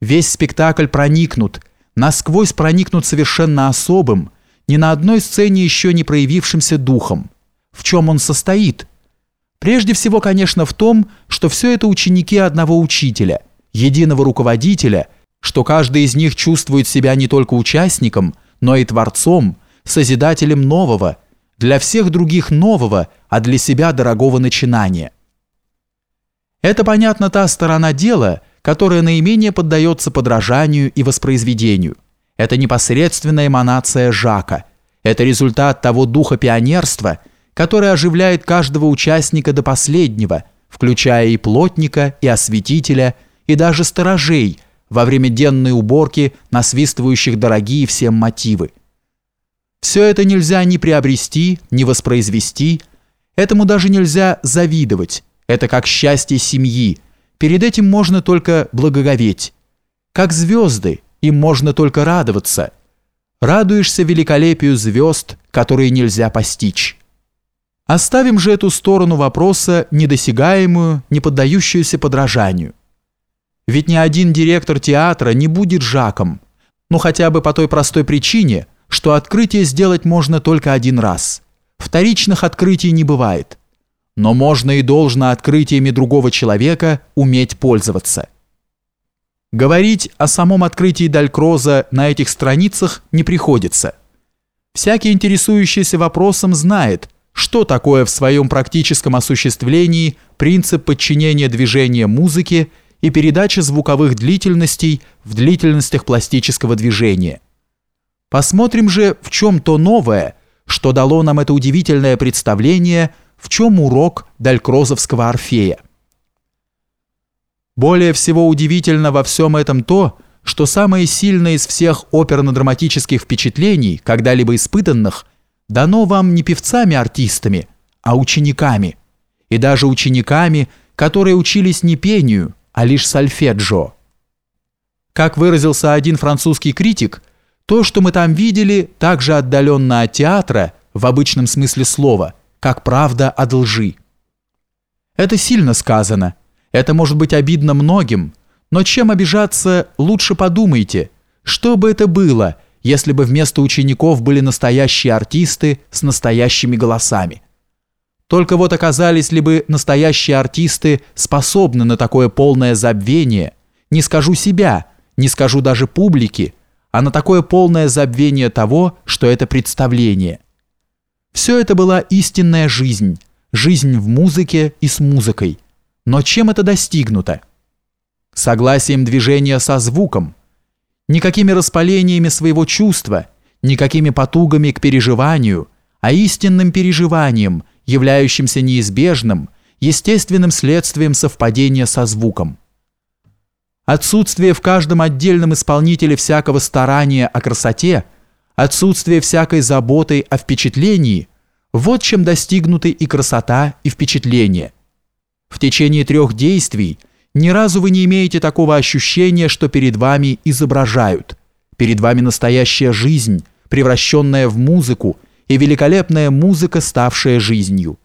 Весь спектакль проникнут, насквозь проникнут совершенно особым, ни на одной сцене еще не проявившимся духом. В чем он состоит? Прежде всего, конечно, в том, что все это ученики одного учителя, единого руководителя, что каждый из них чувствует себя не только участником, но и творцом, созидателем нового, для всех других нового, а для себя дорогого начинания. Это, понятно, та сторона дела, которая наименее поддается подражанию и воспроизведению. Это непосредственная эманация Жака. Это результат того духа пионерства, который оживляет каждого участника до последнего, включая и плотника, и осветителя, и даже сторожей во время денной уборки, насвистывающих дорогие всем мотивы. Все это нельзя ни приобрести, ни воспроизвести, этому даже нельзя завидовать, это как счастье семьи, перед этим можно только благоговеть. Как звезды, им можно только радоваться. Радуешься великолепию звезд, которые нельзя постичь. Оставим же эту сторону вопроса недосягаемую, не поддающуюся подражанию. Ведь ни один директор театра не будет Жаком, ну хотя бы по той простой причине – что открытие сделать можно только один раз. Вторичных открытий не бывает. Но можно и должно открытиями другого человека уметь пользоваться. Говорить о самом открытии Далькроза на этих страницах не приходится. Всякий интересующийся вопросом знает, что такое в своем практическом осуществлении принцип подчинения движения музыки и передачи звуковых длительностей в длительностях пластического движения – Посмотрим же, в чем то новое, что дало нам это удивительное представление, в чем урок Далькрозовского Орфея. Более всего удивительно во всем этом то, что самое сильное из всех оперно-драматических впечатлений, когда-либо испытанных, дано вам не певцами-артистами, а учениками, и даже учениками, которые учились не пению, а лишь сольфеджио. Как выразился один французский критик – то, что мы там видели, так же отдаленно от театра, в обычном смысле слова, как правда от лжи. Это сильно сказано. Это может быть обидно многим, но чем обижаться, лучше подумайте, что бы это было, если бы вместо учеников были настоящие артисты с настоящими голосами. Только вот оказались ли бы настоящие артисты способны на такое полное забвение, не скажу себя, не скажу даже публики, а на такое полное забвение того, что это представление. Все это была истинная жизнь, жизнь в музыке и с музыкой. Но чем это достигнуто? Согласием движения со звуком, никакими распалениями своего чувства, никакими потугами к переживанию, а истинным переживанием, являющимся неизбежным, естественным следствием совпадения со звуком. Отсутствие в каждом отдельном исполнителе всякого старания о красоте, отсутствие всякой заботы о впечатлении – вот чем достигнуты и красота, и впечатление. В течение трех действий ни разу вы не имеете такого ощущения, что перед вами изображают. Перед вами настоящая жизнь, превращенная в музыку, и великолепная музыка, ставшая жизнью.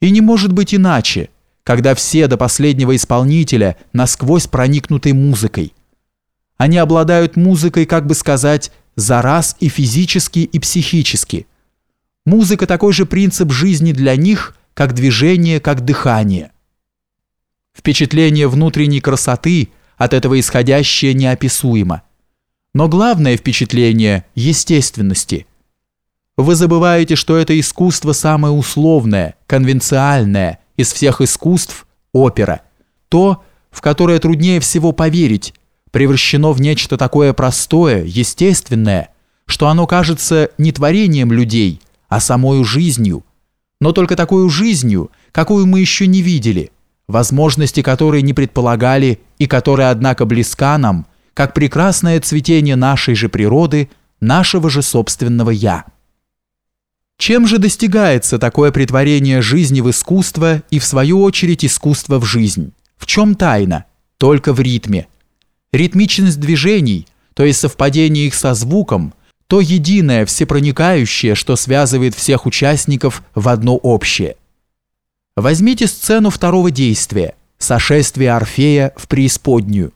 И не может быть иначе – когда все до последнего исполнителя насквозь проникнуты музыкой. Они обладают музыкой, как бы сказать, за раз и физически, и психически. Музыка такой же принцип жизни для них, как движение, как дыхание. Впечатление внутренней красоты, от этого исходящее неописуемо. Но главное впечатление – естественности. Вы забываете, что это искусство самое условное, конвенциальное – из всех искусств – опера. То, в которое труднее всего поверить, превращено в нечто такое простое, естественное, что оно кажется не творением людей, а самой жизнью, но только такой жизнью, какую мы еще не видели, возможности которой не предполагали и которая, однако, близка нам, как прекрасное цветение нашей же природы, нашего же собственного «я». Чем же достигается такое притворение жизни в искусство и, в свою очередь, искусство в жизнь? В чем тайна? Только в ритме. Ритмичность движений, то есть совпадение их со звуком, то единое, всепроникающее, что связывает всех участников в одно общее. Возьмите сцену второго действия – сошествие Орфея в преисподнюю.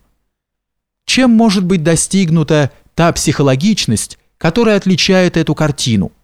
чем может быть достигнута та психологичность, которая отличает эту картину –